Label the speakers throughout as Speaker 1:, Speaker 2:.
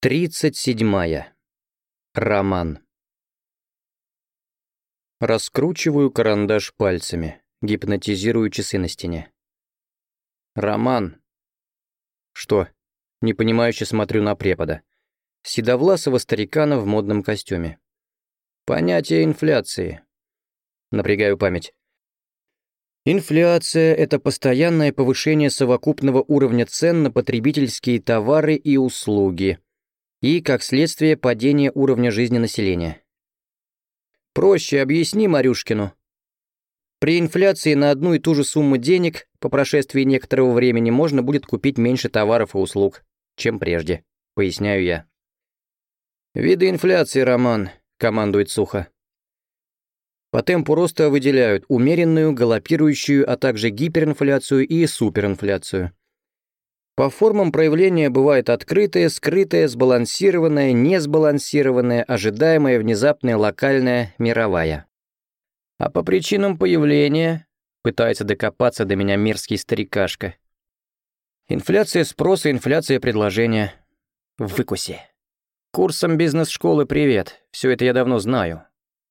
Speaker 1: Тридцать седьмая. Роман. Раскручиваю карандаш пальцами, гипнотизирую часы на стене. Роман. Что? Непонимающе смотрю на препода. Седовласого старикана в модном костюме. Понятие инфляции. Напрягаю память. Инфляция — это постоянное повышение совокупного уровня цен на потребительские товары и услуги — и, как следствие, падение уровня жизни населения. Проще объясни Марюшкину. При инфляции на одну и ту же сумму денег по прошествии некоторого времени можно будет купить меньше товаров и услуг, чем прежде, поясняю я. «Виды инфляции, Роман», — командует сухо. По темпу роста выделяют умеренную, галопирующую, а также гиперинфляцию и суперинфляцию. По формам проявления бывает открытое, скрытое, сбалансированное, несбалансированное, ожидаемое, внезапное, локальное, мировая. А по причинам появления пытается докопаться до меня мерзкий старикашка. Инфляция спроса, инфляция предложения. В выкусе. Курсом бизнес-школы привет. Все это я давно знаю.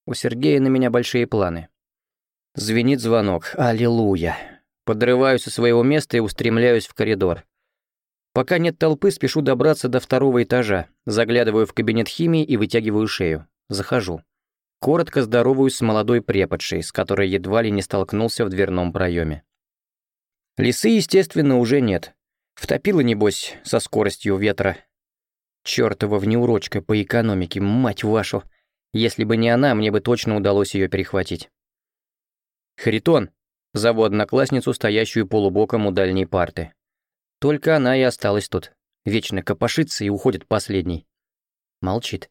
Speaker 1: У Сергея на меня большие планы. Звенит звонок. Аллилуйя. Подрываюсь со своего места и устремляюсь в коридор. Пока нет толпы, спешу добраться до второго этажа, заглядываю в кабинет химии и вытягиваю шею. Захожу. Коротко здороваюсь с молодой преподшей, с которой едва ли не столкнулся в дверном проеме. Лисы, естественно, уже нет. Втопила, небось, со скоростью ветра. Чёртова внеурочка по экономике, мать вашу. Если бы не она, мне бы точно удалось ее перехватить. Харитон. Зову одноклассницу, стоящую полубоком у дальней парты. Только она и осталась тут. Вечно копошится и уходит последний. Молчит.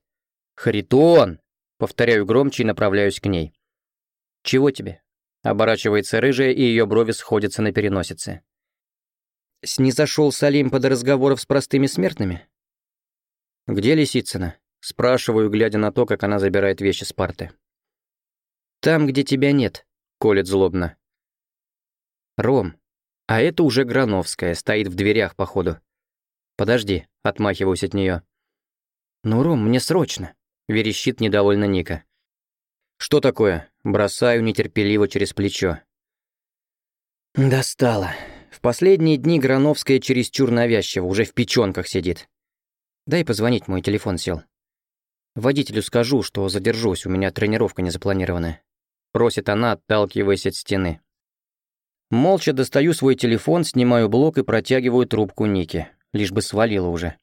Speaker 1: «Харитон!» Повторяю громче и направляюсь к ней. «Чего тебе?» Оборачивается рыжая, и ее брови сходятся на переносице. Снизошел Салим под разговоров с простыми смертными? «Где Лисицына?» Спрашиваю, глядя на то, как она забирает вещи с парты. «Там, где тебя нет», — колет злобно. «Ром, а это уже Грановская, стоит в дверях, походу. «Подожди», — отмахиваюсь от нее. «Ну, Ром, мне срочно», — верещит недовольно Ника. «Что такое?» — бросаю нетерпеливо через плечо. «Достала. В последние дни Грановская чересчур навязчиво, уже в печёнках сидит. Дай позвонить, мой телефон сел. Водителю скажу, что задержусь, у меня тренировка не запланирована. Просит она, отталкиваясь от стены. Молча достаю свой телефон, снимаю блок и протягиваю трубку Ники, лишь бы свалила уже.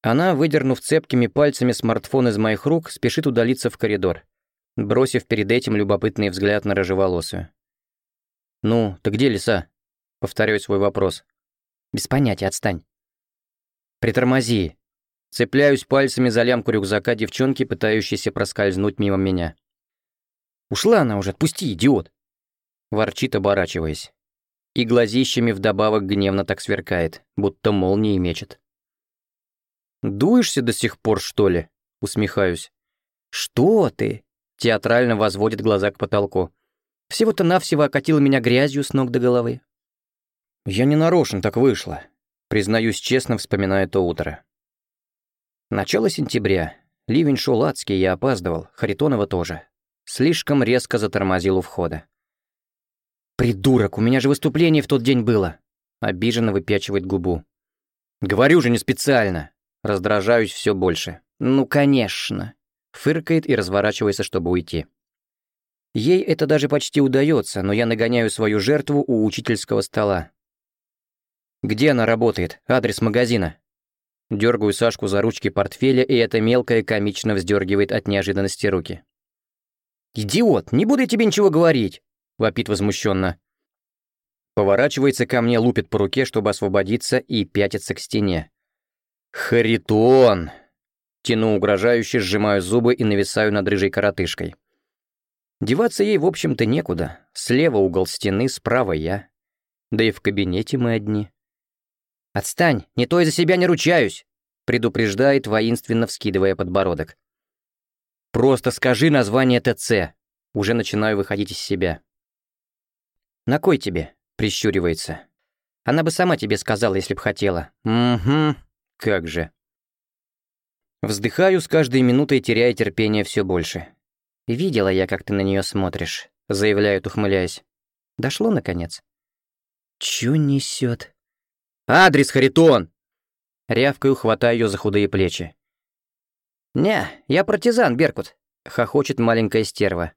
Speaker 1: Она, выдернув цепкими пальцами смартфон из моих рук, спешит удалиться в коридор, бросив перед этим любопытный взгляд на рыжеволосую. «Ну, ты где лиса?» — повторяю свой вопрос. «Без понятия, отстань». «Притормози». Цепляюсь пальцами за лямку рюкзака девчонки, пытающейся проскользнуть мимо меня. «Ушла она уже, отпусти, идиот!» Ворчит, оборачиваясь. И глазищами вдобавок гневно так сверкает, будто молнией мечет. «Дуешься до сих пор, что ли?» — усмехаюсь. «Что ты?» — театрально возводит глаза к потолку. «Всего-то навсего окатил меня грязью с ног до головы». «Я не нарочно так вышло», — признаюсь честно, вспоминая то утро. Начало сентября. Ливень шел адский, я опаздывал, Харитонова тоже. Слишком резко затормозил у входа. «Придурок, у меня же выступление в тот день было!» Обиженно выпячивает губу. «Говорю же, не специально!» Раздражаюсь все больше. «Ну, конечно!» Фыркает и разворачивается, чтобы уйти. Ей это даже почти удается, но я нагоняю свою жертву у учительского стола. «Где она работает? Адрес магазина?» Дергаю Сашку за ручки портфеля, и эта мелкая комично вздергивает от неожиданности руки. «Идиот, не буду я тебе ничего говорить!» — вопит возмущенно. Поворачивается ко мне, лупит по руке, чтобы освободиться, и пятится к стене. «Харитон!» Тяну угрожающе, сжимаю зубы и нависаю над рыжей коротышкой. Деваться ей, в общем-то, некуда. Слева угол стены, справа я. Да и в кабинете мы одни. «Отстань, не то я за себя не ручаюсь!» предупреждает, воинственно вскидывая подбородок. «Просто скажи название ТЦ!» Уже начинаю выходить из себя. «На кой тебе?» — прищуривается. «Она бы сама тебе сказала, если б хотела». «Угу, как же». Вздыхаю с каждой минутой, теряя терпение все больше. «Видела я, как ты на нее смотришь», — заявляет, ухмыляясь. «Дошло, наконец?» «Чё несет? «Адрес, Харитон!» Рявкаю, хватаю ее за худые плечи. «Не, я партизан, Беркут», — хохочет маленькая стерва.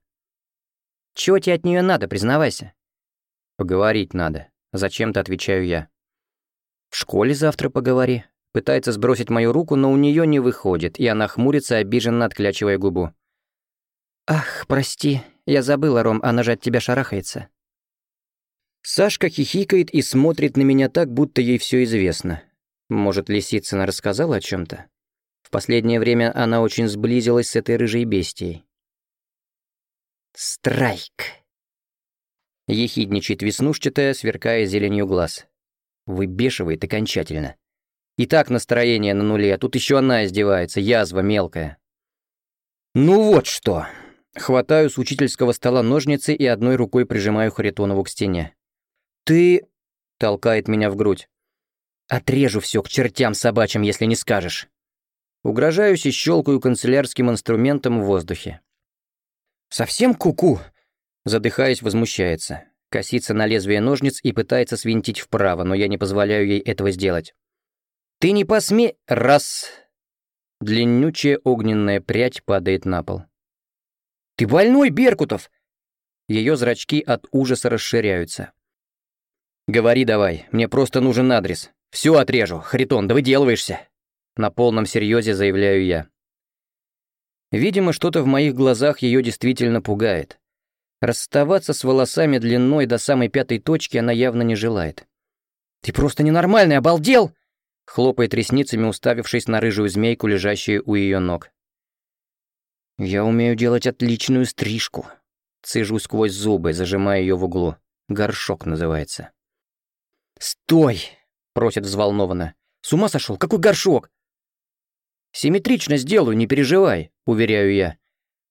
Speaker 1: «Чего тебе от нее надо, признавайся?» «Поговорить надо», — зачем-то отвечаю я. «В школе завтра поговори», Пытается сбросить мою руку, но у нее не выходит, и она хмурится, обиженно отклячивая губу. «Ах, прости, я забыла, Ром, она же от тебя шарахается». Сашка хихикает и смотрит на меня так, будто ей все известно. Может, Лисицына рассказала о чем то В последнее время она очень сблизилась с этой рыжей бестией. «Страйк!» Ехидничает веснушчатая, сверкая зеленью глаз. Выбешивает окончательно. И так настроение на нуле, а тут еще она издевается, язва мелкая. Ну вот что. Хватаю с учительского стола ножницы и одной рукой прижимаю Харитонову к стене. «Ты...» — толкает меня в грудь. «Отрежу все к чертям собачьим, если не скажешь». Угрожаюсь и щелкаю канцелярским инструментом в воздухе. «Совсем куку?» -ку Задыхаясь, возмущается. Косится на лезвие ножниц и пытается свинтить вправо, но я не позволяю ей этого сделать. «Ты не посме...» Раз. Длиннючая огненная прядь падает на пол. «Ты больной, Беркутов!» Ее зрачки от ужаса расширяются. «Говори давай, мне просто нужен адрес. Все отрежу, Харитон, да выделываешься!» На полном серьезе заявляю я. Видимо, что-то в моих глазах ее действительно пугает. Расставаться с волосами длиной до самой пятой точки она явно не желает. «Ты просто ненормальный, обалдел!» хлопает ресницами, уставившись на рыжую змейку, лежащую у ее ног. «Я умею делать отличную стрижку». Цежу сквозь зубы, зажимая ее в углу. Горшок называется. «Стой!» — просит взволнованно. «С ума сошел? Какой горшок?» «Симметрично сделаю, не переживай», — уверяю я.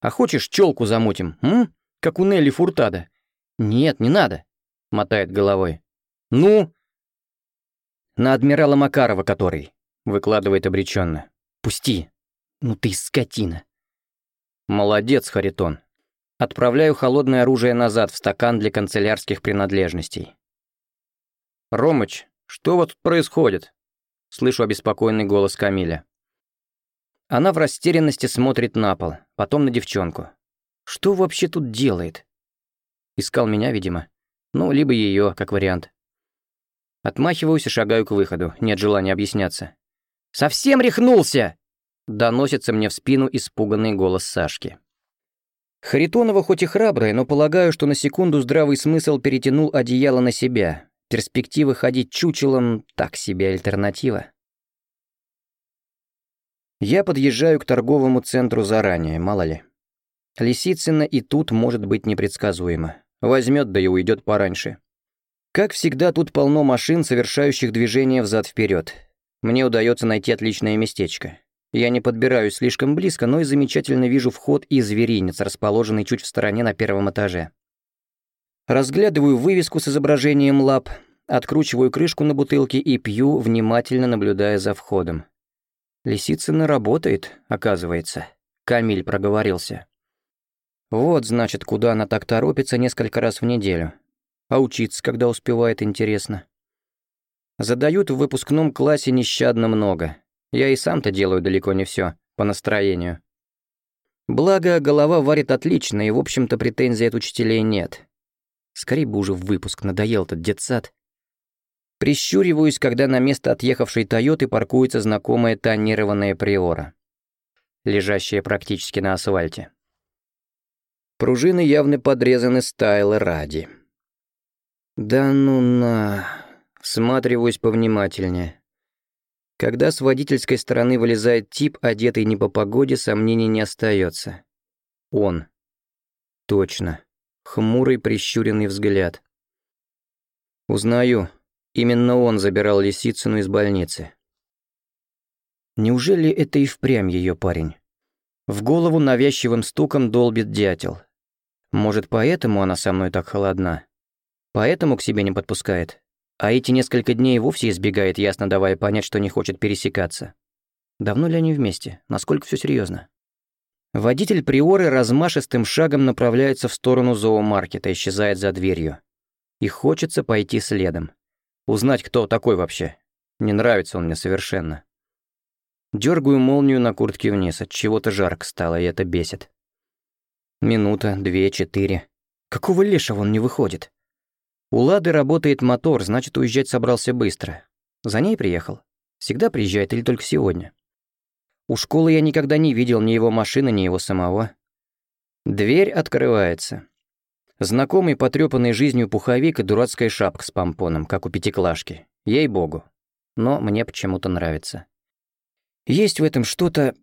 Speaker 1: «А хочешь, челку замутим, м? Как у Нелли Фуртада?» «Нет, не надо», — мотает головой. «Ну?» На адмирала Макарова который, выкладывает обреченно. Пусти. Ну ты скотина. Молодец, Харитон. Отправляю холодное оружие назад в стакан для канцелярских принадлежностей. «Ромыч, что вот тут происходит?» Слышу обеспокоенный голос Камиля. Она в растерянности смотрит на пол, потом на девчонку. Что вообще тут делает? Искал меня, видимо. Ну, либо ее, как вариант. Отмахиваюсь и шагаю к выходу, нет желания объясняться. «Совсем рехнулся!» — доносится мне в спину испуганный голос Сашки. Харитонова хоть и храбрая, но полагаю, что на секунду здравый смысл перетянул одеяло на себя. Перспектива ходить чучелом — так себе альтернатива. Я подъезжаю к торговому центру заранее, мало ли. Лисицына и тут может быть непредсказуемо. Возьмет да и уйдет пораньше. Как всегда, тут полно машин, совершающих движение взад-вперед. Мне удается найти отличное местечко. Я не подбираюсь слишком близко, но и замечательно вижу вход и зверинец, расположенный чуть в стороне на первом этаже. Разглядываю вывеску с изображением лап, откручиваю крышку на бутылке и пью, внимательно наблюдая за входом. Лисицына работает, оказывается. Камиль проговорился. Вот, значит, куда она так торопится несколько раз в неделю. А учиться, когда успевает, интересно. Задают в выпускном классе нещадно много. Я и сам-то делаю далеко не все по настроению. Благо, голова варит отлично, и, в общем-то, претензий от учителей нет. Скорее бы уже в выпуск, надоел этот детсад. Прищуриваюсь, когда на место отъехавшей Тойоты паркуется знакомая тонированная Приора, лежащая практически на асфальте. Пружины явно подрезаны стайла ради. Да ну на... Всматриваюсь повнимательнее. Когда с водительской стороны вылезает тип, одетый не по погоде, сомнений не остается. Он. Точно. Хмурый прищуренный взгляд. Узнаю. Именно он забирал Лисицыну из больницы. Неужели это и впрямь ее парень? В голову навязчивым стуком долбит дятел. Может, поэтому она со мной так холодна? Поэтому к себе не подпускает. А эти несколько дней вовсе избегает, ясно давая понять, что не хочет пересекаться. Давно ли они вместе? Насколько все серьезно? Водитель Приоры размашистым шагом направляется в сторону зоомаркета, исчезает за дверью. И хочется пойти следом. Узнать, кто такой вообще. Не нравится он мне совершенно. Дергаю молнию на куртке вниз, от чего-то жарко стало, и это бесит. Минута, две, четыре. Какого лешего он не выходит? У Лады работает мотор, значит, уезжать собрался быстро. За ней приехал. Всегда приезжает или только сегодня? У школы я никогда не видел ни его машины, ни его самого. Дверь открывается. Знакомый потрепанный жизнью пуховик и дурацкая шапка с помпоном, как у пятиклашки. Ей-богу. Но мне почему-то нравится. Есть в этом что-то...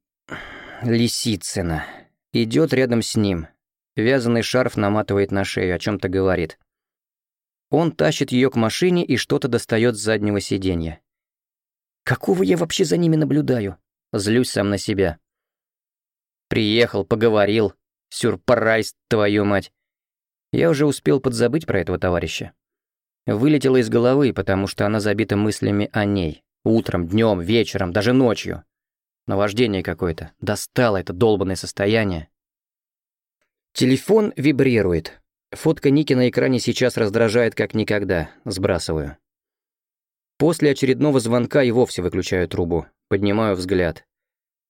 Speaker 1: Лисицына. Идет рядом с ним. Вязаный шарф наматывает на шею, о чем то говорит. Он тащит ее к машине и что-то достает с заднего сиденья. Какого я вообще за ними наблюдаю? Злюсь сам на себя. Приехал, поговорил. Сюрпрайз, твою мать. Я уже успел подзабыть про этого товарища. Вылетела из головы, потому что она забита мыслями о ней. Утром, днем, вечером, даже ночью. Наваждение какое-то. Достало это долбанное состояние. Телефон вибрирует. Фотка Ники на экране сейчас раздражает как никогда. Сбрасываю. После очередного звонка и вовсе выключаю трубу. Поднимаю взгляд.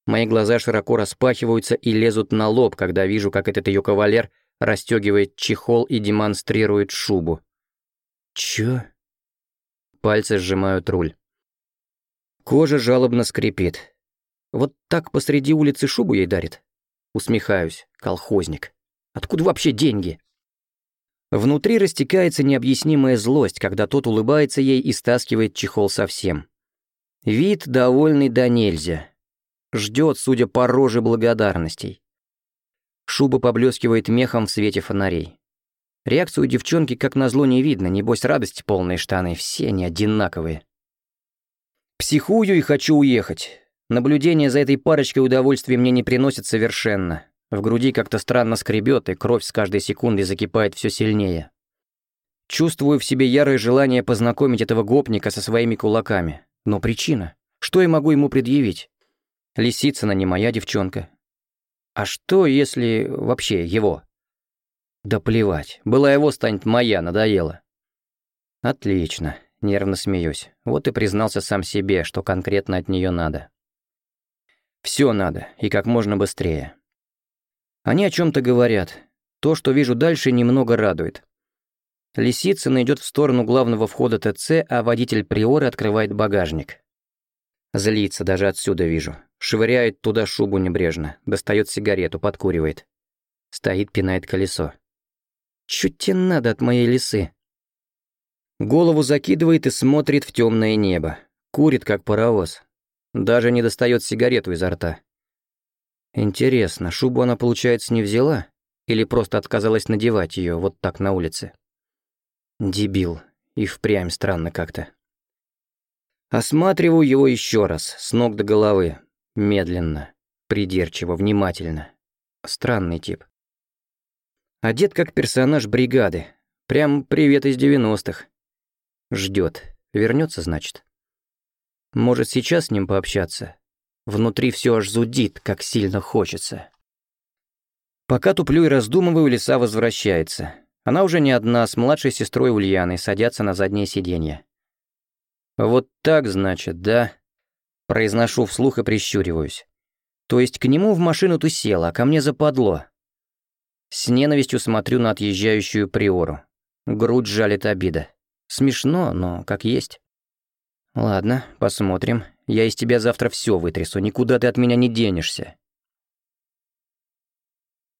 Speaker 1: Мои глаза широко распахиваются и лезут на лоб, когда вижу, как этот ее кавалер расстегивает чехол и демонстрирует шубу. Чё? Пальцы сжимают руль. Кожа жалобно скрипит. Вот так посреди улицы шубу ей дарит? Усмехаюсь, колхозник. Откуда вообще деньги? Внутри растекается необъяснимая злость, когда тот улыбается ей и стаскивает чехол совсем. Вид довольный да нельзя. Ждет, судя по роже, благодарностей. Шуба поблескивает мехом в свете фонарей. Реакцию девчонки как назло не видно, небось радости полные штаны, все они одинаковые. Психую и хочу уехать. Наблюдение за этой парочкой удовольствия мне не приносит совершенно. В груди как-то странно скребет, и кровь с каждой секундой закипает все сильнее. Чувствую в себе ярое желание познакомить этого гопника со своими кулаками. Но причина? Что я могу ему предъявить? Лисицына не моя девчонка. А что, если вообще его? Да плевать, была его станет моя, надоело. Отлично, нервно смеюсь. Вот и признался сам себе, что конкретно от нее надо. Все надо, и как можно быстрее. Они о чем-то говорят. То, что вижу дальше, немного радует. Лисицына идет в сторону главного входа ТЦ, а водитель Приоры открывает багажник. Злится, даже отсюда вижу. Швыряет туда шубу небрежно, достает сигарету, подкуривает. Стоит, пинает колесо. Чуть тебе надо от моей лисы? Голову закидывает и смотрит в темное небо. Курит, как паровоз. Даже не достает сигарету изо рта. Интересно, шубу она, получается, не взяла? Или просто отказалась надевать ее вот так на улице? Дебил. И впрямь странно как-то. Осматриваю его еще раз, с ног до головы. Медленно, придирчиво, внимательно. Странный тип. Одет как персонаж бригады. Прям привет из девяностых. Ждет. Вернется, значит. Может, сейчас с ним пообщаться? Внутри все аж зудит, как сильно хочется. Пока туплю и раздумываю, лиса возвращается. Она уже не одна, с младшей сестрой Ульяной, садятся на заднее сиденье. «Вот так, значит, да?» Произношу вслух и прищуриваюсь. То есть к нему в машину ты села, а ко мне западло. С ненавистью смотрю на отъезжающую приору. Грудь жалит обида. Смешно, но как есть. Ладно, посмотрим. Я из тебя завтра все вытрясу, никуда ты от меня не денешься.